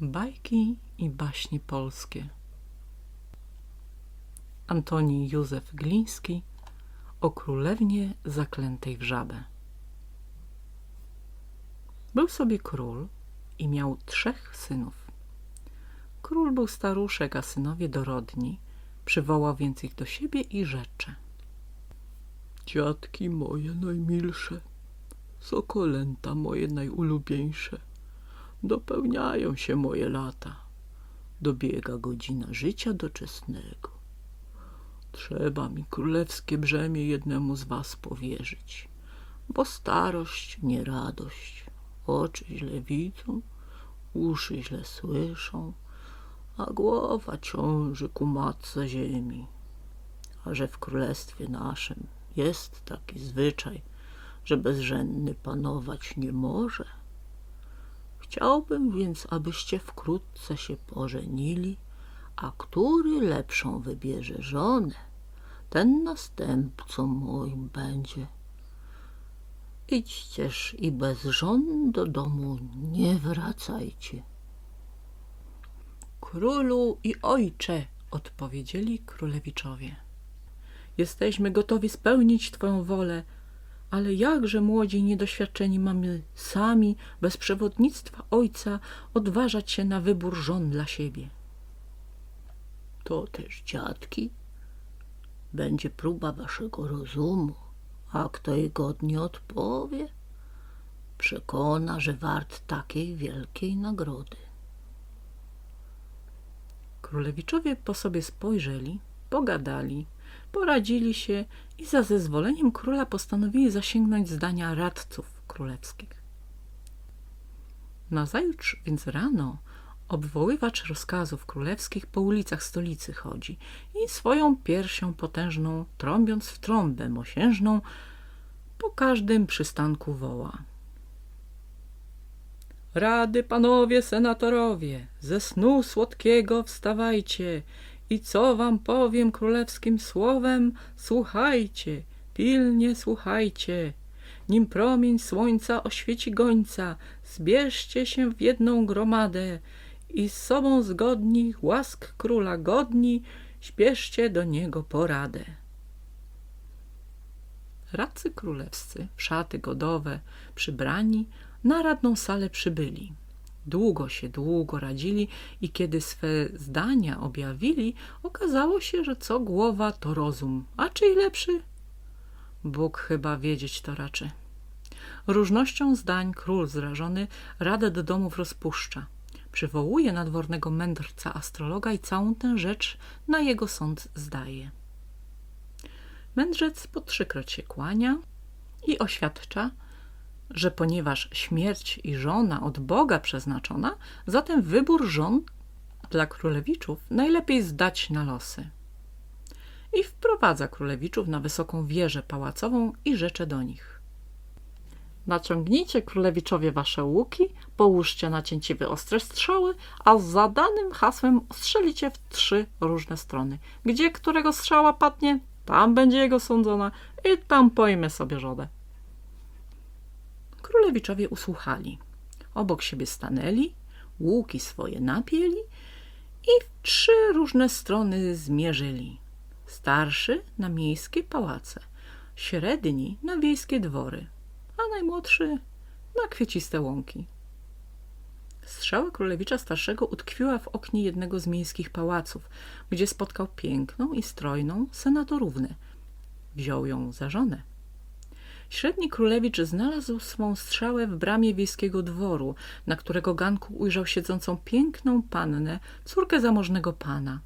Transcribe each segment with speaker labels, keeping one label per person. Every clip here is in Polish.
Speaker 1: Bajki i baśnie polskie Antoni Józef Gliński o królewnie zaklętej w żabę Był sobie król i miał trzech synów. Król był staruszek, a synowie dorodni. Przywołał więc ich do siebie i rzecze.
Speaker 2: Dziadki moje najmilsze, sokolęta moje najulubieńsze, dopełniają się moje lata, dobiega godzina życia doczesnego. Trzeba mi królewskie brzemię jednemu z was powierzyć, bo starość nie radość, oczy źle widzą, uszy źle słyszą, a głowa ciąży ku matce ziemi. A że w królestwie naszym jest taki zwyczaj, że bezrzędny panować nie może. Chciałbym więc, abyście wkrótce się pożenili, a który lepszą wybierze żonę, ten następcą moim będzie. Idźcież i bez żon do domu nie wracajcie.
Speaker 1: Królu i ojcze, odpowiedzieli królewiczowie. Jesteśmy gotowi spełnić twoją wolę, ale jakże młodzi niedoświadczeni mamy sami, bez przewodnictwa ojca, odważać się na wybór żon dla siebie.
Speaker 2: To też, dziadki, będzie próba waszego rozumu, a kto jej godnie odpowie, przekona, że wart takiej wielkiej nagrody.
Speaker 1: Królewiczowie po sobie spojrzeli, pogadali, poradzili się i za zezwoleniem króla postanowili zasięgnąć zdania radców królewskich. Nazajutrz więc rano obwoływacz rozkazów królewskich po ulicach stolicy chodzi i swoją piersią potężną, trąbiąc w trąbę mosiężną, po każdym przystanku woła. Rady panowie senatorowie, ze snu słodkiego wstawajcie i co wam powiem królewskim słowem, słuchajcie, pilnie słuchajcie. Nim promień słońca oświeci gońca, zbierzcie się w jedną gromadę i z sobą zgodni, łask króla godni, śpieszcie do niego poradę. Radcy królewscy, szaty godowe, przybrani, na radną salę przybyli. Długo się, długo radzili i kiedy swe zdania objawili, okazało się, że co głowa to rozum, a czyj lepszy? Bóg chyba wiedzieć to raczy. Różnością zdań król zrażony radę do domów rozpuszcza. Przywołuje nadwornego mędrca astrologa i całą tę rzecz na jego sąd zdaje. Mędrzec po trzykroć się kłania i oświadcza, że ponieważ śmierć i żona od Boga przeznaczona, zatem wybór żon dla królewiczów najlepiej zdać na losy. I wprowadza królewiczów na wysoką wieżę pałacową i rzecze do nich. Naciągnijcie królewiczowie wasze łuki, połóżcie na cięciwy ostre strzały, a z zadanym hasłem strzelicie w trzy różne strony. Gdzie którego strzała padnie, tam będzie jego sądzona i tam pojmę sobie żodę. Królewiczowie usłuchali. Obok siebie stanęli, łuki swoje napięli i w trzy różne strony zmierzyli. Starszy na miejskie pałace, średni na wiejskie dwory, a najmłodszy na kwieciste łąki. Strzała królewicza starszego utkwiła w oknie jednego z miejskich pałaców, gdzie spotkał piękną i strojną senatorównę. Wziął ją za żonę. Średni królewicz znalazł swą strzałę w bramie wiejskiego dworu, na którego ganku ujrzał siedzącą piękną pannę, córkę zamożnego pana.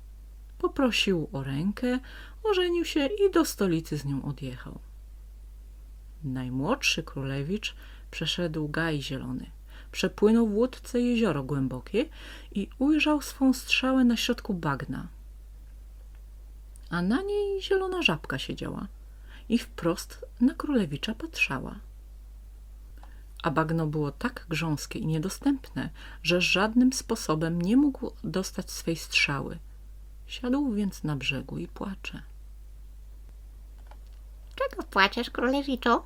Speaker 1: Poprosił o rękę, ożenił się i do stolicy z nią odjechał. Najmłodszy królewicz przeszedł gaj zielony, przepłynął w łódce jezioro głębokie i ujrzał swą strzałę na środku bagna. A na niej zielona żabka siedziała i wprost na królewicza patrzała. A bagno było tak grząskie i niedostępne, że żadnym sposobem nie mógł dostać swej strzały. Siadł więc na brzegu i płacze.
Speaker 3: Czego płaczesz, królewiczu?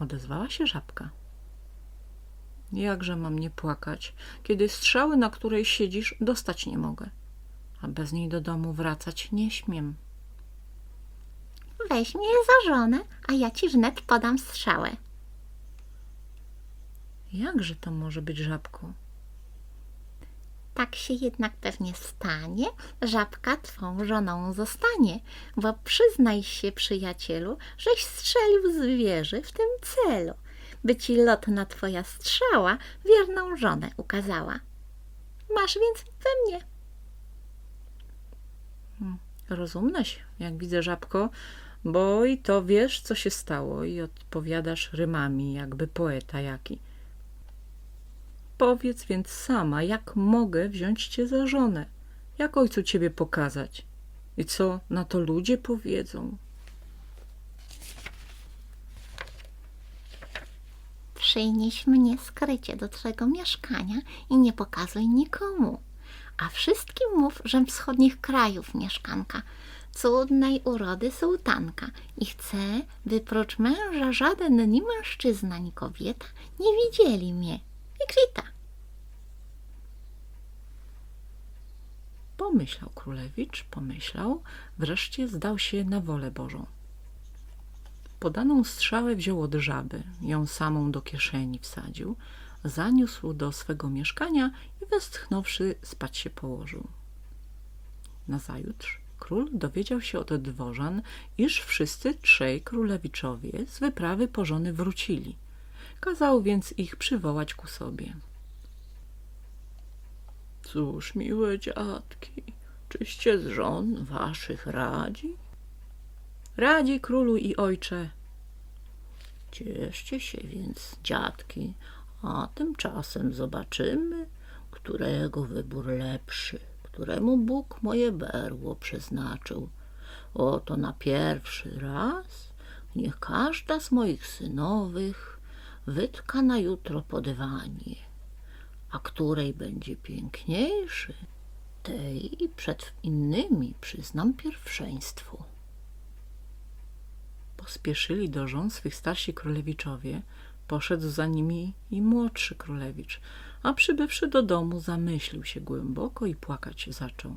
Speaker 1: Odezwała się żabka. Jakże mam nie płakać, kiedy strzały, na której siedzisz, dostać nie mogę, a bez niej do domu wracać nie śmiem.
Speaker 3: Weź mnie za żonę, a ja ci wnet podam strzałę.
Speaker 1: Jakże to może być żabko?
Speaker 3: Tak się jednak pewnie stanie, żabka twą żoną zostanie, bo przyznaj się, przyjacielu, żeś strzelił z wieży w tym celu, by ci lotna twoja strzała wierną żonę ukazała. Masz więc we mnie.
Speaker 1: Rozumnaś, jak widzę żabko, bo i to wiesz, co się stało i odpowiadasz rymami, jakby poeta jaki. Powiedz więc sama, jak mogę wziąć cię za żonę? Jak ojcu ciebie pokazać? I co na to ludzie powiedzą?
Speaker 3: Przynieś mnie skrycie do twego mieszkania i nie pokazuj nikomu. A wszystkim mów, żem wschodnich krajów mieszkanka, cudnej urody sułtanka i chcę, by prócz męża żaden ni mężczyzna, ni kobieta nie widzieli mnie. I kwita.
Speaker 1: Pomyślał królewicz, pomyślał, wreszcie zdał się na wolę Bożą. Podaną strzałę wziął od żaby, ją samą do kieszeni wsadził, zaniósł do swego mieszkania i westchnąwszy spać się położył. Nazajutrz król dowiedział się od dworzan, iż wszyscy trzej królewiczowie z wyprawy po żony wrócili. Kazał więc ich przywołać ku sobie.
Speaker 2: Cóż, miłe dziadki, czyście z żon waszych radzi?
Speaker 1: Radzi królu i ojcze,
Speaker 2: Cieszcie się więc, dziadki, a tymczasem zobaczymy, którego wybór lepszy, któremu Bóg moje berło przeznaczył. Oto na pierwszy raz niech każda z moich synowych wytka na jutro po dywanie, a której będzie piękniejszy, tej przed innymi przyznam pierwszeństwo.
Speaker 1: pospieszyli do żon swych starsi królewiczowie, poszedł za nimi i młodszy królewicz, a przybywszy do domu zamyślił się głęboko i płakać zaczął.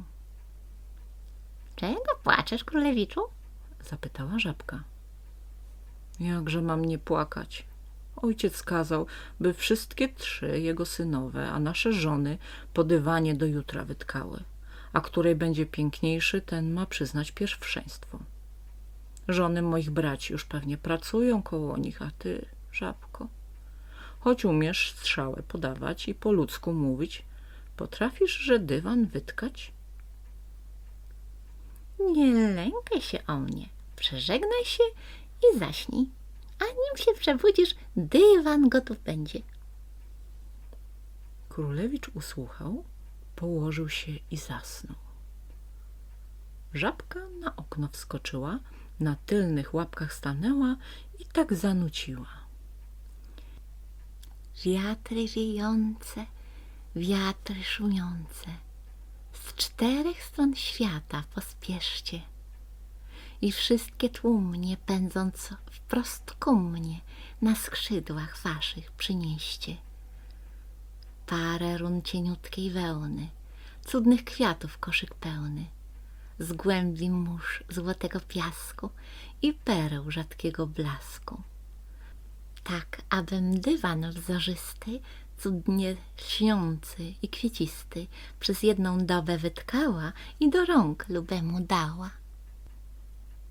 Speaker 3: Czego płaczesz, królewiczu?
Speaker 1: Zapytała żabka. Jakże mam nie płakać? Ojciec kazał, by wszystkie trzy jego synowe, a nasze żony po dywanie do jutra wytkały, a której będzie piękniejszy, ten ma przyznać pierwszeństwo. Żony moich braci już pewnie pracują koło nich, a ty, żabko, choć umiesz strzałę podawać i po ludzku mówić, potrafisz, że dywan wytkać?
Speaker 3: Nie lękaj się o mnie, przeżegnaj się i zaśnij. A nim się przebudzisz, dywan gotów będzie.
Speaker 1: Królewicz usłuchał, położył się i zasnął. Żabka na okno wskoczyła, na tylnych łapkach stanęła i tak zanuciła.
Speaker 3: Wiatry wiejące, wiatry szumiące, z czterech stron świata pospieszcie. I wszystkie tłumnie pędząc wprost ku mnie, na skrzydłach waszych przynieście. Parę run cieniutkiej wełny, cudnych kwiatów koszyk pełny, z głębi mórz złotego piasku i pereł rzadkiego blasku tak abym dywan wzorzysty, cudnie lśniący i kwiecisty, przez jedną dobę wytkała i do rąk lubemu dała.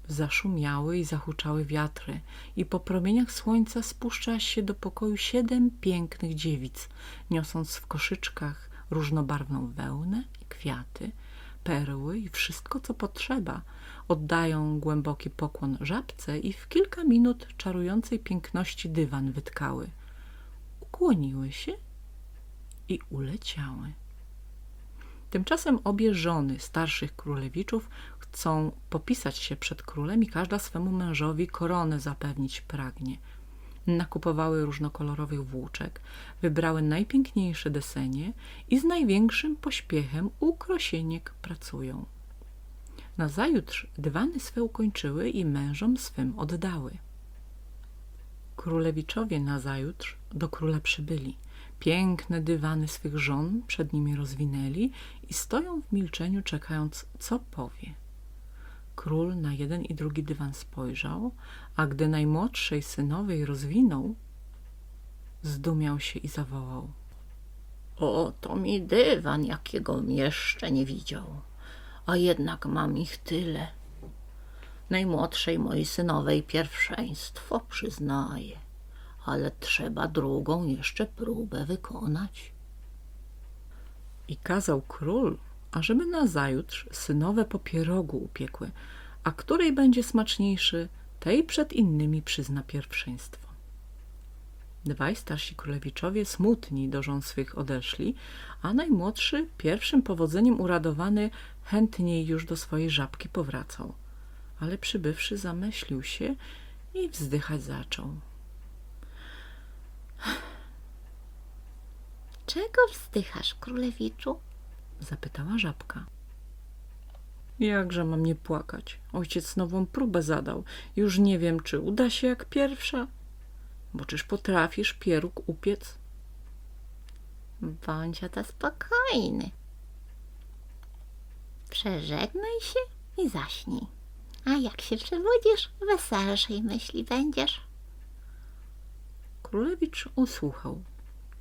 Speaker 1: Zaszumiały i zahuczały wiatry i po promieniach słońca spuszcza się do pokoju siedem pięknych dziewic, niosąc w koszyczkach różnobarwną wełnę i kwiaty, perły i wszystko, co potrzeba. Oddają głęboki pokłon żabce i w kilka minut czarującej piękności dywan wytkały. Ukłoniły się i uleciały. Tymczasem obie żony starszych królewiczów chcą popisać się przed królem i każda swemu mężowi koronę zapewnić pragnie. Nakupowały różnokolorowych włóczek, wybrały najpiękniejsze desenie i z największym pośpiechem u krosieniek pracują. Nazajutrz dywany swe ukończyły i mężom swym oddały. Królewiczowie nazajutrz do króla przybyli. Piękne dywany swych żon przed nimi rozwinęli i stoją w milczeniu, czekając, co powie. Król na jeden i drugi dywan spojrzał, a gdy najmłodszej synowej rozwinął, zdumiał się i zawołał.
Speaker 3: O, to mi dywan, jakiego jeszcze nie widział. A jednak mam ich tyle. Najmłodszej mojej synowej pierwszeństwo przyznaję, ale trzeba drugą jeszcze próbę wykonać.
Speaker 1: I kazał król, ażeby nazajutrz synowe po pierogu upiekły, a której będzie smaczniejszy, tej przed innymi przyzna pierwszeństwo. Dwaj starsi królewiczowie smutni do żon swych odeszli, a najmłodszy, pierwszym powodzeniem uradowany, chętniej już do swojej żabki powracał. Ale przybywszy zamyślił się i wzdychać zaczął.
Speaker 3: Czego wzdychasz, królewiczu?
Speaker 1: Zapytała żabka. Jakże mam nie płakać? Ojciec nową próbę zadał. Już nie wiem, czy uda się jak pierwsza. Bo czyż potrafisz pieróg upiec?
Speaker 3: Bądź oto spokojny. Przeżegnaj się i zaśnij. A jak się przebudzisz, weselszej myśli będziesz.
Speaker 1: Królewicz usłuchał.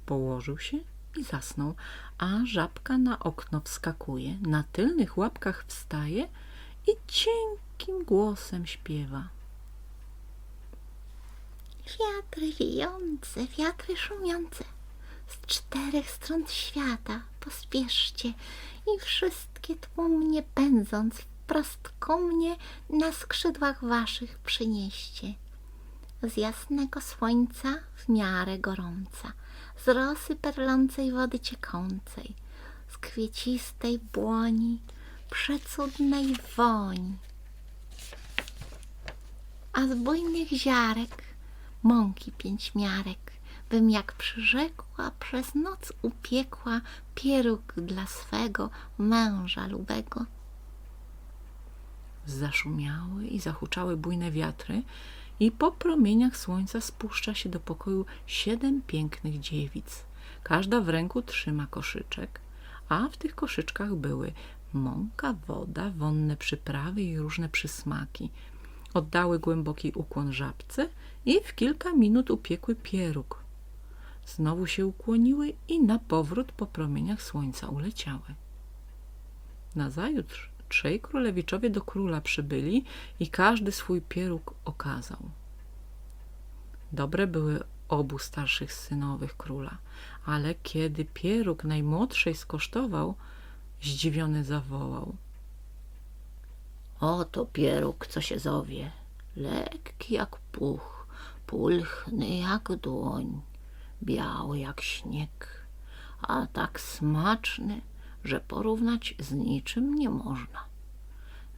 Speaker 1: Położył się i zasnął, a żabka na okno wskakuje, na tylnych łapkach wstaje i cienkim głosem śpiewa.
Speaker 3: Wiatry wijące, wiatry szumiące, z czterech stron świata pospieszcie i wszystkie tłumnie pędząc wprost ku mnie na skrzydłach waszych przynieście. Z jasnego słońca w miarę gorąca, z rosy perlącej wody ciekącej, z kwiecistej błoni, przecudnej woni, a z bujnych ziarek mąki pięć miarek, bym jak przyrzekła, przez noc upiekła pieróg dla swego męża lubego.
Speaker 1: Zaszumiały i zahuczały bujne wiatry i po promieniach słońca spuszcza się do pokoju siedem pięknych dziewic. Każda w ręku trzyma koszyczek, a w tych koszyczkach były mąka, woda, wonne przyprawy i różne przysmaki. Oddały głęboki ukłon żabce i w kilka minut upiekły pieróg. Znowu się ukłoniły i na powrót po promieniach słońca uleciały. Nazajutrz trzej królewiczowie do króla przybyli i każdy swój pieróg okazał. Dobre były obu starszych synowych króla, ale kiedy pieróg najmłodszej skosztował, zdziwiony zawołał.
Speaker 3: Oto pieróg, co się zowie, lekki jak puch, pulchny jak dłoń, biały jak śnieg, a tak smaczny, że porównać z niczym nie można.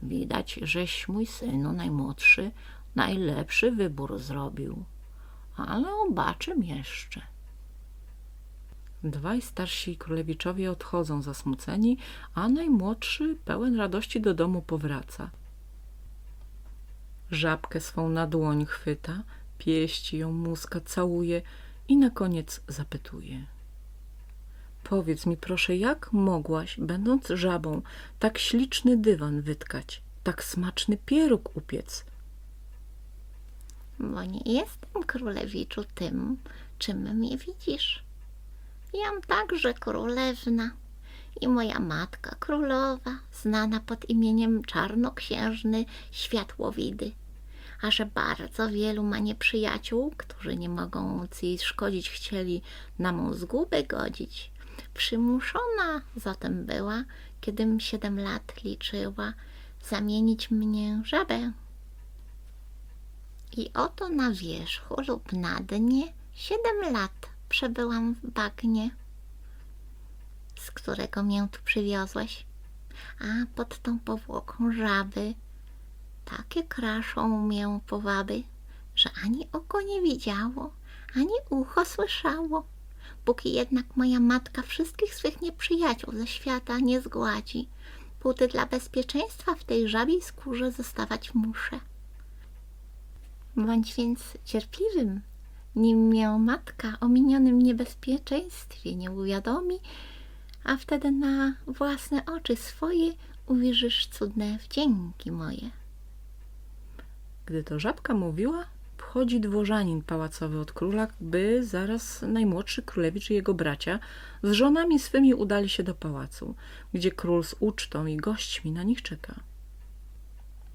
Speaker 3: Widać, żeś mój synu najmłodszy najlepszy wybór zrobił, ale obaczym jeszcze.
Speaker 1: Dwaj starsi królewiczowie odchodzą zasmuceni, a najmłodszy pełen radości do domu powraca. Żabkę swą na dłoń chwyta, pieści ją muska, całuje i na koniec zapytuje. Powiedz mi proszę, jak mogłaś, będąc żabą, tak śliczny dywan wytkać, tak smaczny pieróg upiec?
Speaker 3: Bo nie jestem królewiczu tym, czym mnie widzisz. Jam także królewna i moja matka królowa, znana pod imieniem Czarnoksiężny Światłowidy. A że bardzo wielu ma nieprzyjaciół, którzy nie mogąc jej szkodzić chcieli na mą zgubę godzić, przymuszona zatem była, kiedym siedem lat liczyła, zamienić mnie żabę. I oto na wierzchu lub na dnie siedem lat przebyłam w bagnie, z którego mię tu przywiozłeś, a pod tą powłoką żaby takie kraszą mię powaby, że ani oko nie widziało, ani ucho słyszało, póki jednak moja matka wszystkich swych nieprzyjaciół ze świata nie zgładzi, póty dla bezpieczeństwa w tej żabiej skórze zostawać muszę. Bądź więc cierpliwym nim mię matka o minionym niebezpieczeństwie nie uwiadomi, a wtedy na własne oczy swoje ujrzysz cudne wdzięki moje.
Speaker 1: Gdy to żabka mówiła, wchodzi dworzanin pałacowy od króla, by zaraz najmłodszy królewicz i jego bracia z żonami swymi udali się do pałacu, gdzie król z ucztą i gośćmi na nich czeka.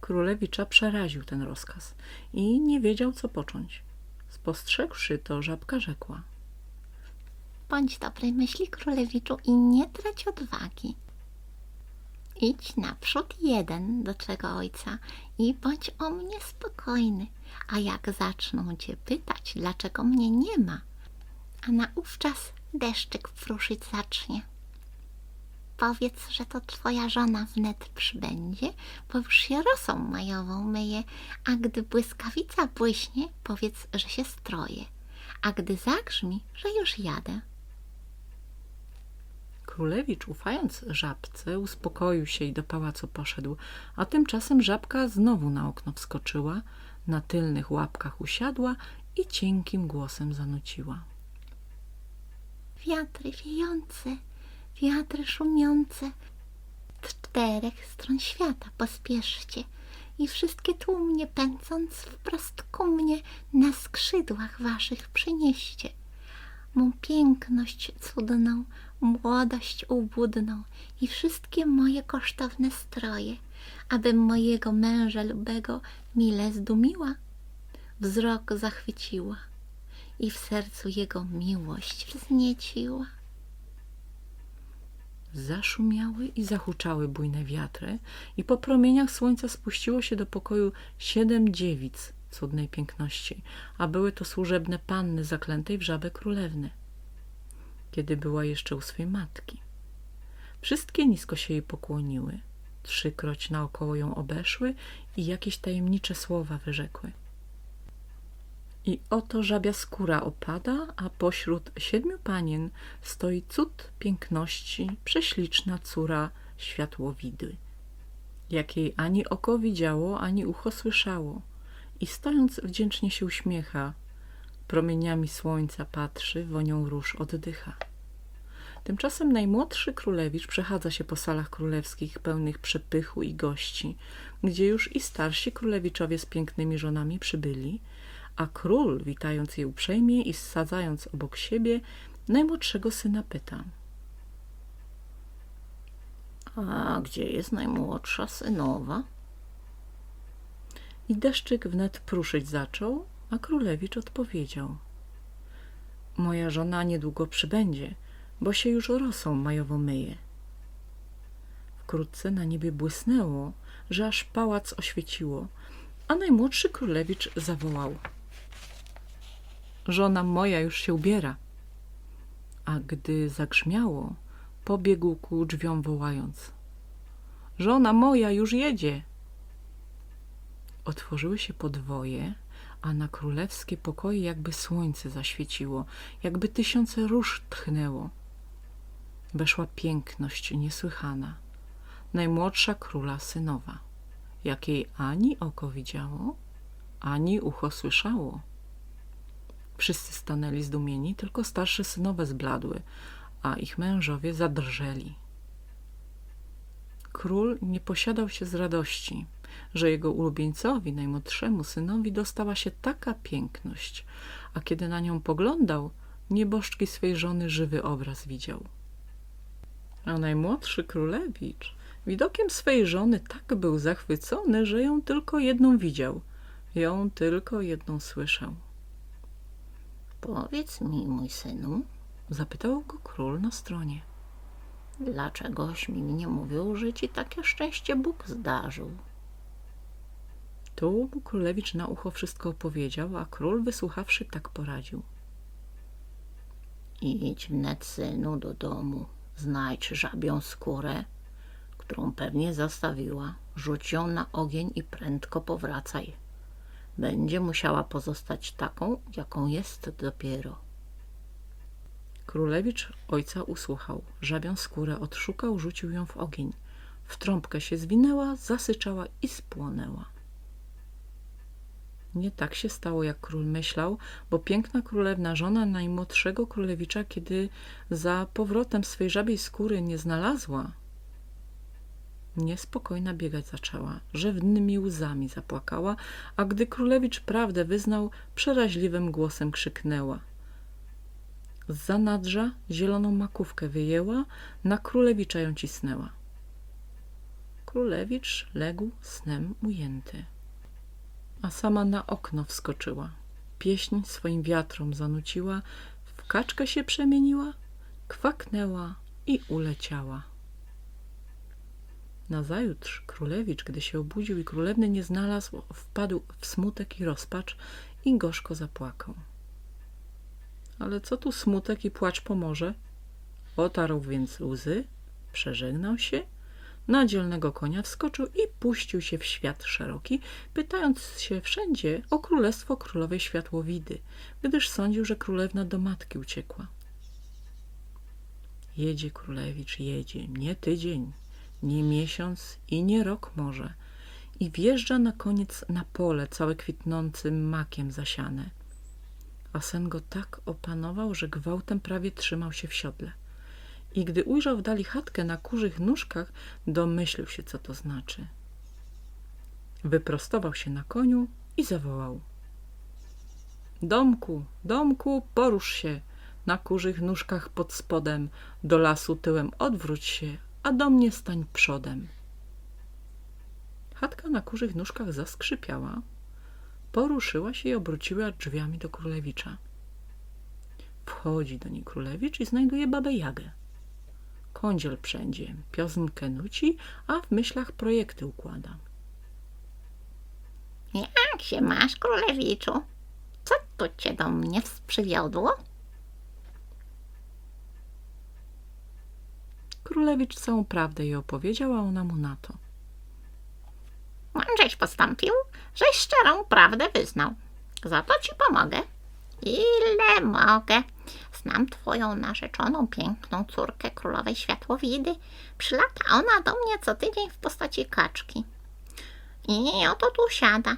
Speaker 1: Królewicza przeraził ten rozkaz i nie wiedział, co począć. Spostrzegłszy to, żabka rzekła.
Speaker 3: Bądź dobrej myśli, królewiczu, i nie trać odwagi. Idź naprzód jeden do twego ojca i bądź o mnie spokojny, a jak zaczną cię pytać, dlaczego mnie nie ma, a naówczas deszczyk fruszyć zacznie. Powiedz, że to twoja żona wnet przybędzie, bo już się rosą majową myje, a gdy błyskawica błyśnie, powiedz, że się stroje, a gdy zagrzmi, że już jadę.
Speaker 1: Królewicz, ufając żabce, uspokoił się i do pałacu poszedł, a tymczasem żabka znowu na okno wskoczyła, na tylnych łapkach usiadła i cienkim głosem zanuciła.
Speaker 3: Wiatry wiejące, wiatry szumiące, z czterech stron świata pospieszcie i wszystkie tłumnie pędząc wprost ku mnie na skrzydłach waszych przynieście. Mą piękność cudną, młodość ubudną i wszystkie moje kosztowne stroje, abym mojego męża lubego mile zdumiła, wzrok zachwyciła i w sercu jego miłość wznieciła.
Speaker 1: Zaszumiały i zahuczały bujne wiatry i po promieniach słońca spuściło się do pokoju siedem dziewic cudnej piękności, a były to służebne panny zaklętej w żabę królewny, kiedy była jeszcze u swej matki. Wszystkie nisko się jej pokłoniły, trzykroć naokoło ją obeszły i jakieś tajemnicze słowa wyrzekły. I oto żabia skóra opada, a pośród siedmiu panien stoi cud piękności, prześliczna córa światłowidy, jakiej ani oko widziało, ani ucho słyszało. I stojąc wdzięcznie się uśmiecha, promieniami słońca patrzy, wonią róż oddycha. Tymczasem najmłodszy królewicz przechadza się po salach królewskich pełnych przepychu i gości, gdzie już i starsi królewiczowie z pięknymi żonami przybyli, a król, witając je uprzejmie i ssadzając obok siebie, najmłodszego syna pyta. A gdzie jest najmłodsza synowa? I deszczyk wnet pruszyć zaczął, a królewicz odpowiedział. Moja żona niedługo przybędzie, bo się już rosą majowo myje. Wkrótce na niebie błysnęło, że aż pałac oświeciło, a najmłodszy królewicz zawołał. Żona moja już się ubiera. A gdy zagrzmiało, pobiegł ku drzwiom wołając. Żona moja już jedzie. Otworzyły się podwoje, a na królewskie pokoje jakby słońce zaświeciło, jakby tysiące róż tchnęło. Weszła piękność niesłychana, najmłodsza króla synowa, jakiej ani oko widziało, ani ucho słyszało. Wszyscy stanęli zdumieni, tylko starsze synowe zbladły, a ich mężowie zadrżeli. Król nie posiadał się z radości, że jego ulubieńcowi, najmłodszemu synowi, dostała się taka piękność, a kiedy na nią poglądał, nieboszczki swej żony żywy obraz widział. A najmłodszy królewicz widokiem swej żony tak był zachwycony, że ją tylko jedną widział, ją tylko jedną słyszał.
Speaker 3: Powiedz mi, mój synu,
Speaker 1: Zapytał go król na stronie.
Speaker 3: dlaczegoś mi nie mówił, że ci takie szczęście Bóg zdarzył?
Speaker 1: Tu mu królewicz na ucho wszystko opowiedział, a król wysłuchawszy tak poradził.
Speaker 3: Idź wnet, synu, do domu, znajdź żabią skórę, którą pewnie zastawiła, rzuć ją na ogień i prędko powracaj. Będzie musiała pozostać taką, jaką jest dopiero.
Speaker 1: Królewicz ojca usłuchał, żabią skórę odszukał, rzucił ją w ogień. W trąbkę się zwinęła, zasyczała i spłonęła. Nie tak się stało, jak król myślał, bo piękna królewna, żona najmłodszego królewicza, kiedy za powrotem swej żabiej skóry nie znalazła, niespokojna biegać zaczęła, rzewnymi łzami zapłakała, a gdy królewicz prawdę wyznał, przeraźliwym głosem krzyknęła. Z zanadrza zieloną makówkę wyjęła, na królewicza ją cisnęła. Królewicz legł snem ujęty a sama na okno wskoczyła. Pieśń swoim wiatrom zanuciła, w kaczkę się przemieniła, kwaknęła i uleciała. Nazajutrz królewicz, gdy się obudził i królewny nie znalazł, wpadł w smutek i rozpacz i gorzko zapłakał. Ale co tu smutek i płacz pomoże? Otarł więc łzy, przeżegnał się na dzielnego konia wskoczył i puścił się w świat szeroki, pytając się wszędzie o królestwo królowej Światłowidy, gdyż sądził, że królewna do matki uciekła. Jedzie królewicz, jedzie, nie tydzień, nie miesiąc i nie rok może i wjeżdża na koniec na pole całe kwitnącym makiem zasiane. A sen go tak opanował, że gwałtem prawie trzymał się w siodle i gdy ujrzał w dali chatkę na kurzych nóżkach, domyślił się, co to znaczy. Wyprostował się na koniu i zawołał. Domku, domku, porusz się, na kurzych nóżkach pod spodem, do lasu tyłem odwróć się, a do mnie stań przodem. Chatka na kurzych nóżkach zaskrzypiała, poruszyła się i obróciła drzwiami do królewicza. Wchodzi do niej królewicz i znajduje babę Jagę. Kądziel wszędzie, piosenkę nuci, a w myślach projekty układa.
Speaker 3: Jak się masz, królewiczu? Co tu cię do mnie przywiodło?
Speaker 1: Królewicz całą prawdę jej opowiedział, a ona mu na to.
Speaker 3: Mądrześ postąpił, żeś szczerą prawdę wyznał. Za to ci pomogę. Ile mogę. Znam twoją narzeczoną, piękną córkę królowej światłowidy. Przylata ona do mnie co tydzień w postaci kaczki. I oto tu siada.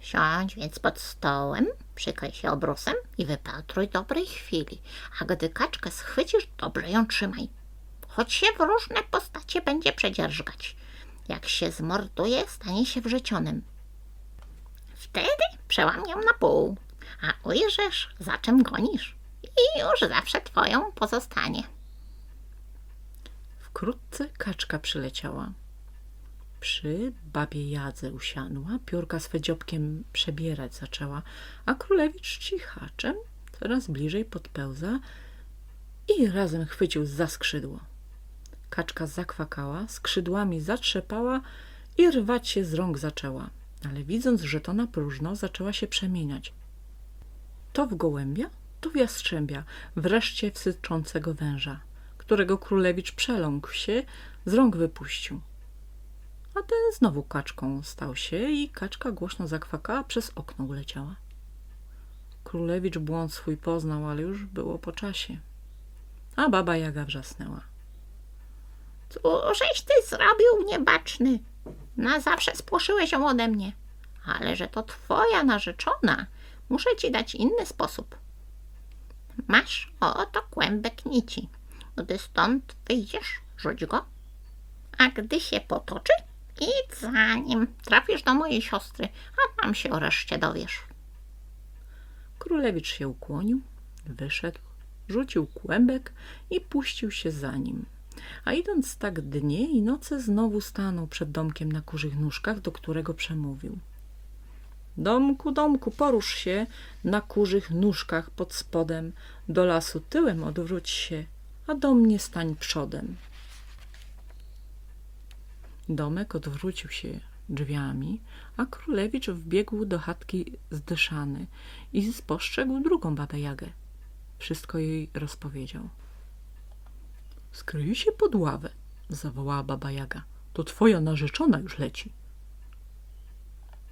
Speaker 3: Siądź więc pod stołem, przykryj się obrusem i wypatruj dobrej chwili. A gdy kaczkę schwycisz, dobrze ją trzymaj. Choć się w różne postacie będzie przedzierżgać. Jak się zmorduje, stanie się wrzecionym. Wtedy przełam ją na pół, a ujrzysz, za czym gonisz i już zawsze twoją pozostanie.
Speaker 1: Wkrótce kaczka przyleciała. Przy babie Jadze usiadła, piórka swe dziobkiem przebierać zaczęła, a królewicz cichaczem coraz bliżej podpełza i razem chwycił za skrzydło. Kaczka zakwakała, skrzydłami zatrzepała i rwać się z rąk zaczęła, ale widząc, że to na próżno, zaczęła się przemieniać. To w gołębia, to w jastrzębia, wreszcie w węża, którego królewicz przeląkł się, z rąk wypuścił. A ten znowu kaczką stał się i kaczka głośno zakwakała, przez okno uleciała. Królewicz błąd swój poznał, ale już było po czasie. A baba Jaga wrzasnęła.
Speaker 3: Cóżeś ty zrobił, niebaczny? Na zawsze spłoszyłeś ją ode mnie. Ale że to twoja narzeczona, muszę ci dać inny sposób. Masz oto kłębek nici. Gdy stąd wyjdziesz, rzuć go. A gdy się potoczy, idź za nim. Trafisz do mojej siostry, a tam się o reszcie dowiesz.
Speaker 1: Królewicz się ukłonił, wyszedł, rzucił kłębek i puścił się za nim. A idąc tak dnie i noce znowu stanął przed domkiem na kurzych nóżkach, do którego przemówił. Domku, domku, porusz się na kurzych nóżkach pod spodem, do lasu tyłem odwróć się, a do mnie stań przodem. Domek odwrócił się drzwiami, a królewicz wbiegł do chatki zdyszany i spostrzegł drugą babę Jagę. Wszystko jej rozpowiedział. Skryj się pod ławę, zawołała baba Jaga. To twoja narzeczona już leci.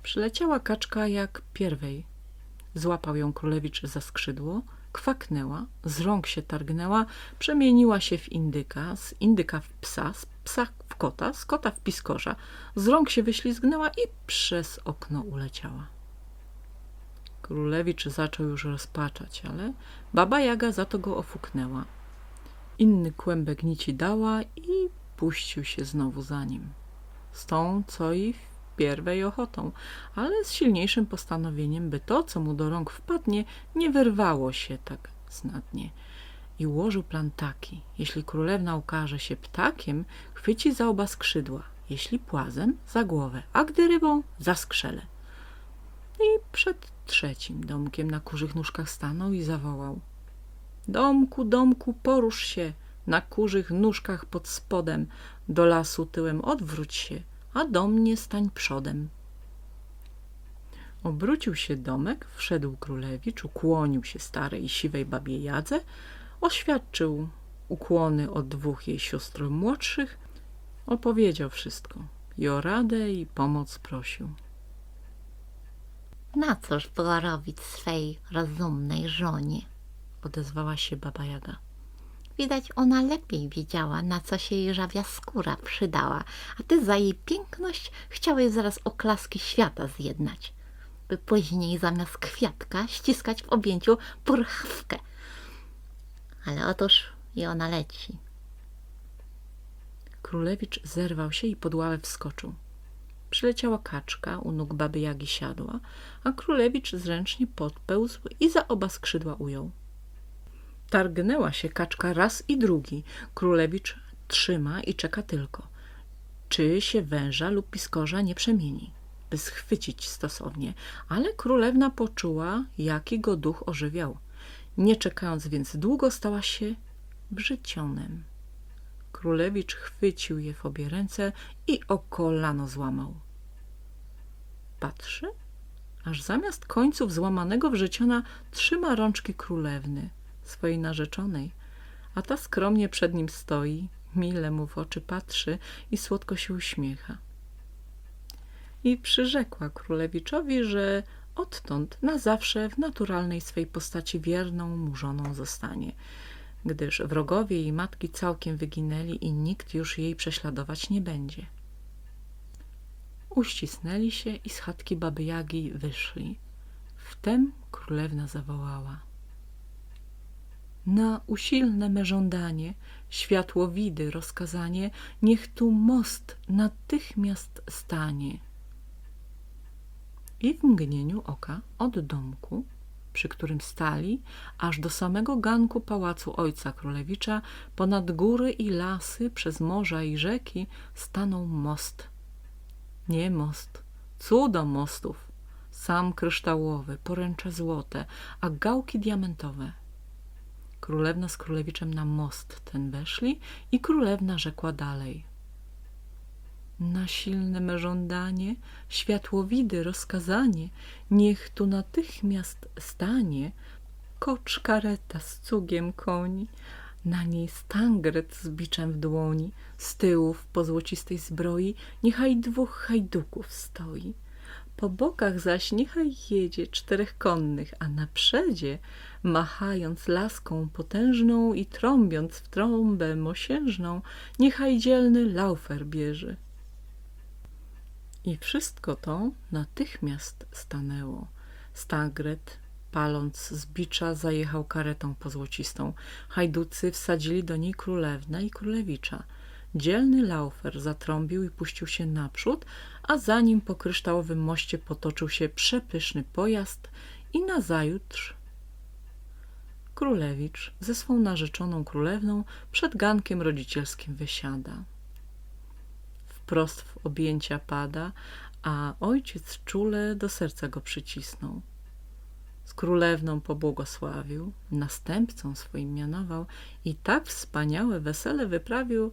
Speaker 1: Przyleciała kaczka jak pierwej. Złapał ją królewicz za skrzydło, kwaknęła, z rąk się targnęła, przemieniła się w indyka, z indyka w psa, z psa w kota, z kota w piskorza, z rąk się wyślizgnęła i przez okno uleciała. Królewicz zaczął już rozpaczać, ale baba Jaga za to go ofuknęła. Inny kłębek nici dała i puścił się znowu za nim. Z tą, co i pierwej ochotą, ale z silniejszym postanowieniem, by to, co mu do rąk wpadnie, nie wyrwało się tak znatnie. I ułożył plan taki, jeśli królewna ukaże się ptakiem, chwyci za oba skrzydła, jeśli płazem, za głowę, a gdy rybą, za skrzele. I przed trzecim domkiem na kurzych nóżkach stanął i zawołał. Domku, domku, porusz się, na kurzych nóżkach pod spodem, do lasu tyłem odwróć się, a do mnie stań przodem. Obrócił się domek, wszedł królewicz, ukłonił się starej siwej babie Jadze, oświadczył ukłony od dwóch jej sióstr młodszych, opowiedział wszystko i o radę i pomoc prosił.
Speaker 3: Na cóż było robić swej rozumnej żonie?
Speaker 1: Odezwała się baba Jaga.
Speaker 3: Widać ona lepiej wiedziała, na co się jej żawia skóra przydała, a ty za jej piękność chciałeś zaraz oklaski świata zjednać, by później zamiast kwiatka ściskać w objęciu purchawkę. Ale otóż i ona leci.
Speaker 1: Królewicz zerwał się i pod ławę wskoczył. Przyleciała kaczka, u nóg baby Jagi siadła, a królewicz zręcznie podpełzł i za oba skrzydła ujął. Targnęła się kaczka raz i drugi. Królewicz trzyma i czeka tylko, czy się węża lub piskorza nie przemieni, by schwycić stosownie, ale królewna poczuła, jaki go duch ożywiał. Nie czekając więc długo, stała się brzycionem. Królewicz chwycił je w obie ręce i o kolano złamał. Patrzy, aż zamiast końców złamanego wrzyciona trzyma rączki królewny, swojej narzeczonej, a ta skromnie przed nim stoi, mile mu w oczy patrzy i słodko się uśmiecha. I przyrzekła królewiczowi, że odtąd na zawsze w naturalnej swej postaci wierną mu żoną zostanie, gdyż wrogowie jej matki całkiem wyginęli i nikt już jej prześladować nie będzie. Uścisnęli się i z chatki baby Jagi wyszli. Wtem królewna zawołała. Na usilne me żądanie, światłowidy rozkazanie, niech tu most natychmiast stanie. I w mgnieniu oka od domku, przy którym stali, aż do samego ganku pałacu ojca królewicza, ponad góry i lasy, przez morza i rzeki, stanął most. Nie most, cudo mostów, sam kryształowy, poręcze złote, a gałki diamentowe. Królewna z królewiczem na most ten weszli i królewna rzekła dalej. Na silne me żądanie, światłowidy rozkazanie, niech tu natychmiast stanie kocz kareta z cugiem koni, na niej stangret z biczem w dłoni, z tyłu w pozłocistej zbroi niechaj dwóch hajduków stoi. Po bokach zaś niechaj jedzie czterech konnych, a na przedzie, machając laską potężną i trąbiąc w trąbę mosiężną, niechaj dzielny laufer bierze. I wszystko to natychmiast stanęło. Stagret, paląc z bicza, zajechał karetą pozłocistą. Hajducy wsadzili do niej królewnę i królewicza. Dzielny laufer zatrąbił i puścił się naprzód, a za nim po kryształowym moście potoczył się przepyszny pojazd i nazajutrz królewicz ze swą narzeczoną królewną przed gankiem rodzicielskim wysiada. Wprost w objęcia pada, a ojciec czule do serca go przycisnął. Z królewną pobłogosławił, następcą swoim mianował i tak wspaniałe wesele wyprawił,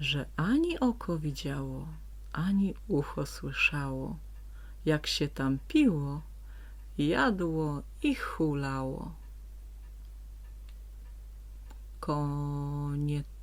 Speaker 1: że ani oko widziało, ani ucho słyszało, jak się tam piło, jadło i hulało. Koniec.